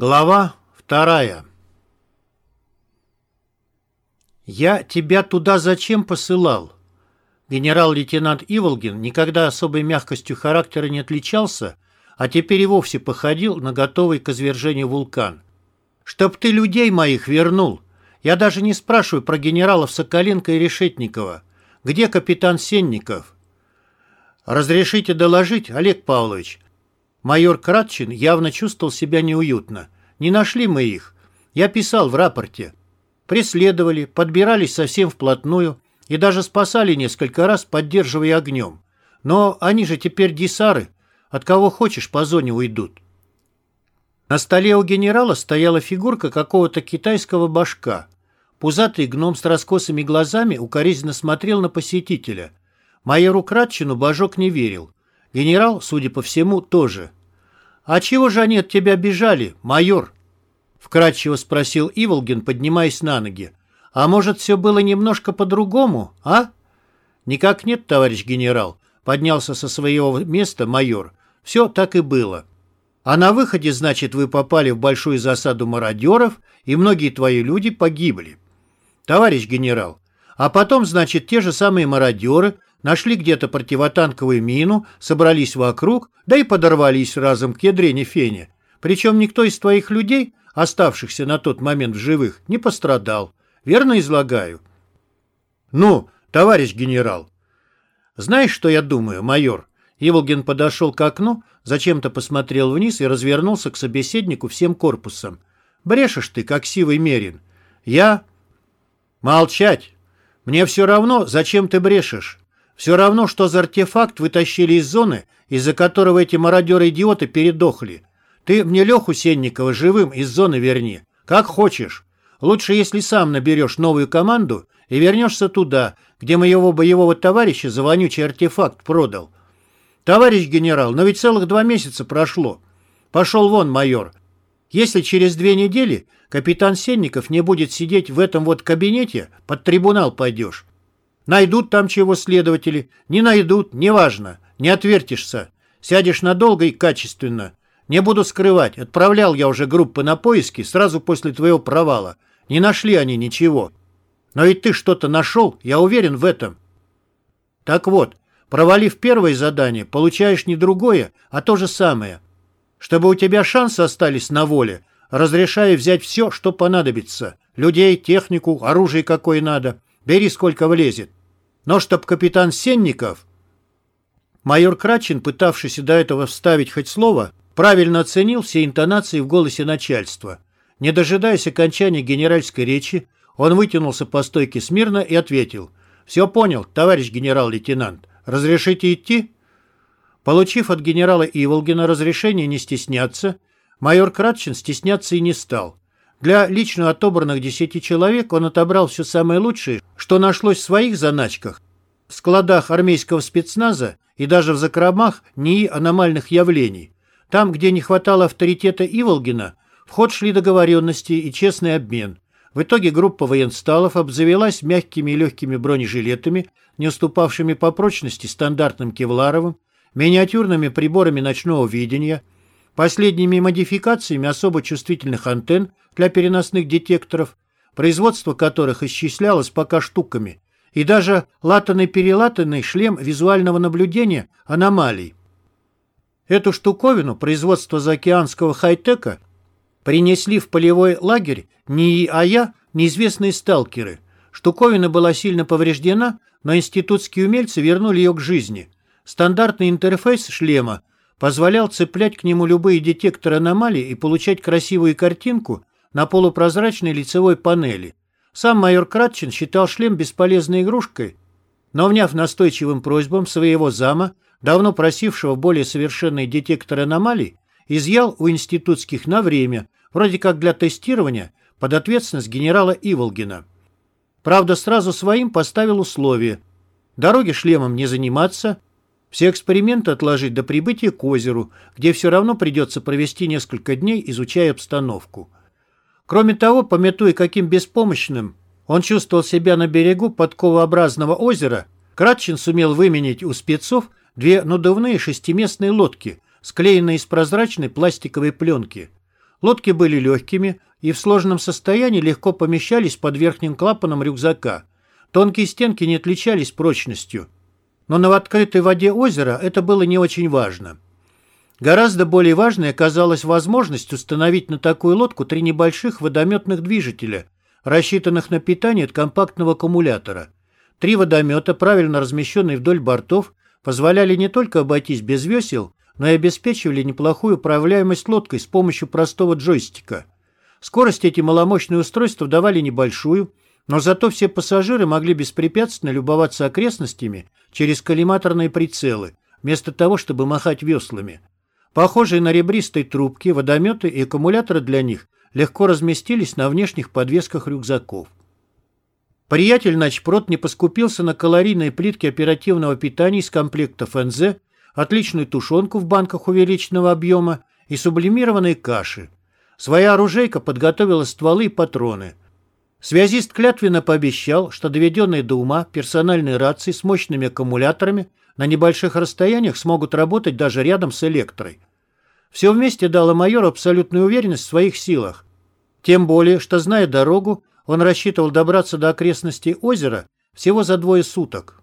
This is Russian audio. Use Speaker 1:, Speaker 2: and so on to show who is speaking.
Speaker 1: Глава вторая «Я тебя туда зачем посылал?» Генерал-лейтенант Иволгин никогда особой мягкостью характера не отличался, а теперь и вовсе походил на готовый к извержению вулкан. «Чтоб ты людей моих вернул. Я даже не спрашиваю про генералов Соколенко и Решетникова. Где капитан Сенников?» «Разрешите доложить, Олег Павлович?» Майор Кратчин явно чувствовал себя неуютно. «Не нашли мы их. Я писал в рапорте. Преследовали, подбирались совсем вплотную и даже спасали несколько раз, поддерживая огнем. Но они же теперь десары. От кого хочешь, по зоне уйдут». На столе у генерала стояла фигурка какого-то китайского башка. Пузатый гном с раскосыми глазами укоризненно смотрел на посетителя. Майору Кратчину Бажок не верил. Генерал, судя по всему, тоже. «А чего же они от тебя бежали, майор?» Вкратчиво спросил Иволгин, поднимаясь на ноги. «А может, все было немножко по-другому, а?» «Никак нет, товарищ генерал», — поднялся со своего места майор. «Все так и было. А на выходе, значит, вы попали в большую засаду мародеров, и многие твои люди погибли. Товарищ генерал, а потом, значит, те же самые мародеры нашли где-то противотанковую мину, собрались вокруг, да и подорвались разом к ядрене фене. Причем никто из твоих людей, оставшихся на тот момент в живых, не пострадал. Верно излагаю? Ну, товарищ генерал. Знаешь, что я думаю, майор? Иволгин подошел к окну, зачем-то посмотрел вниз и развернулся к собеседнику всем корпусом. Брешешь ты, как сивый мерин. Я... Молчать! Мне все равно, зачем ты брешешь. Все равно, что за артефакт вытащили из зоны, из-за которого эти мародеры-идиоты передохли. Ты мне Леху Сенникова живым из зоны верни. Как хочешь. Лучше, если сам наберешь новую команду и вернешься туда, где моего боевого товарища за вонючий артефакт продал. Товарищ генерал, но ведь целых два месяца прошло. Пошел вон, майор. Если через две недели капитан Сенников не будет сидеть в этом вот кабинете, под трибунал пойдешь. Найдут там чего следователи, не найдут, неважно, не отвертишься. Сядешь надолго и качественно. Не буду скрывать, отправлял я уже группы на поиски сразу после твоего провала. Не нашли они ничего. Но ведь ты что-то нашел, я уверен в этом. Так вот, провалив первое задание, получаешь не другое, а то же самое. Чтобы у тебя шансы остались на воле, разрешаю взять все, что понадобится. Людей, технику, оружие какое надо. Бери сколько влезет. Но чтоб капитан Сенников... Майор Крачин, пытавшийся до этого вставить хоть слово, правильно оценил все интонации в голосе начальства. Не дожидаясь окончания генеральской речи, он вытянулся по стойке смирно и ответил. «Все понял, товарищ генерал-лейтенант. Разрешите идти?» Получив от генерала Иволгина разрешение не стесняться, майор Кратчин стесняться и не стал. Для лично отобранных десяти человек он отобрал все самое лучшее, что нашлось в своих заначках, в складах армейского спецназа и даже в закромах НИИ аномальных явлений. Там, где не хватало авторитета Иволгина, в ход шли договоренности и честный обмен. В итоге группа военсталов обзавелась мягкими и легкими бронежилетами, не уступавшими по прочности стандартным кевларовым, миниатюрными приборами ночного видения – последними модификациями особо чувствительных антенн для переносных детекторов, производство которых исчислялось пока штуками, и даже латанный-перелатанный шлем визуального наблюдения аномалий. Эту штуковину производства заокеанского хай-тека принесли в полевой лагерь НИИ АЯ неизвестные сталкеры. Штуковина была сильно повреждена, но институтские умельцы вернули ее к жизни. Стандартный интерфейс шлема позволял цеплять к нему любые детекторы аномалий и получать красивую картинку на полупрозрачной лицевой панели. Сам майор Кратчин считал шлем бесполезной игрушкой, но, вняв настойчивым просьбам своего зама, давно просившего более совершенный детектор аномалий, изъял у институтских на время, вроде как для тестирования, под ответственность генерала Иволгина. Правда, сразу своим поставил условие. Дороги шлемом не заниматься – все эксперименты отложить до прибытия к озеру, где все равно придется провести несколько дней, изучая обстановку. Кроме того, пометуя каким беспомощным он чувствовал себя на берегу подковообразного озера, Кратчин сумел выменить у спецов две надувные шестиместные лодки, склеенные из прозрачной пластиковой пленки. Лодки были легкими и в сложном состоянии легко помещались под верхним клапаном рюкзака. Тонкие стенки не отличались прочностью. Но на открытой воде озера это было не очень важно. Гораздо более важной оказалась возможность установить на такую лодку три небольших водометных движителя, рассчитанных на питание от компактного аккумулятора. Три водомета, правильно размещенные вдоль бортов, позволяли не только обойтись без весел, но и обеспечивали неплохую управляемость лодкой с помощью простого джойстика. Скорость эти маломощные устройства давали небольшую, но зато все пассажиры могли беспрепятственно любоваться окрестностями через коллиматорные прицелы, вместо того, чтобы махать веслами. Похожие на ребристые трубки, водометы и аккумуляторы для них легко разместились на внешних подвесках рюкзаков. Приятель Начпрот не поскупился на калорийные плитки оперативного питания из комплекта ФНЗ, отличную тушенку в банках увеличенного объема и сублимированные каши. Своя оружейка подготовила стволы и патроны. Связист клятвенно пообещал, что доведенные до ума персональные рации с мощными аккумуляторами на небольших расстояниях смогут работать даже рядом с электрой. Все вместе дало майору абсолютную уверенность в своих силах. Тем более, что, зная дорогу, он рассчитывал добраться до окрестностей озера всего за двое суток.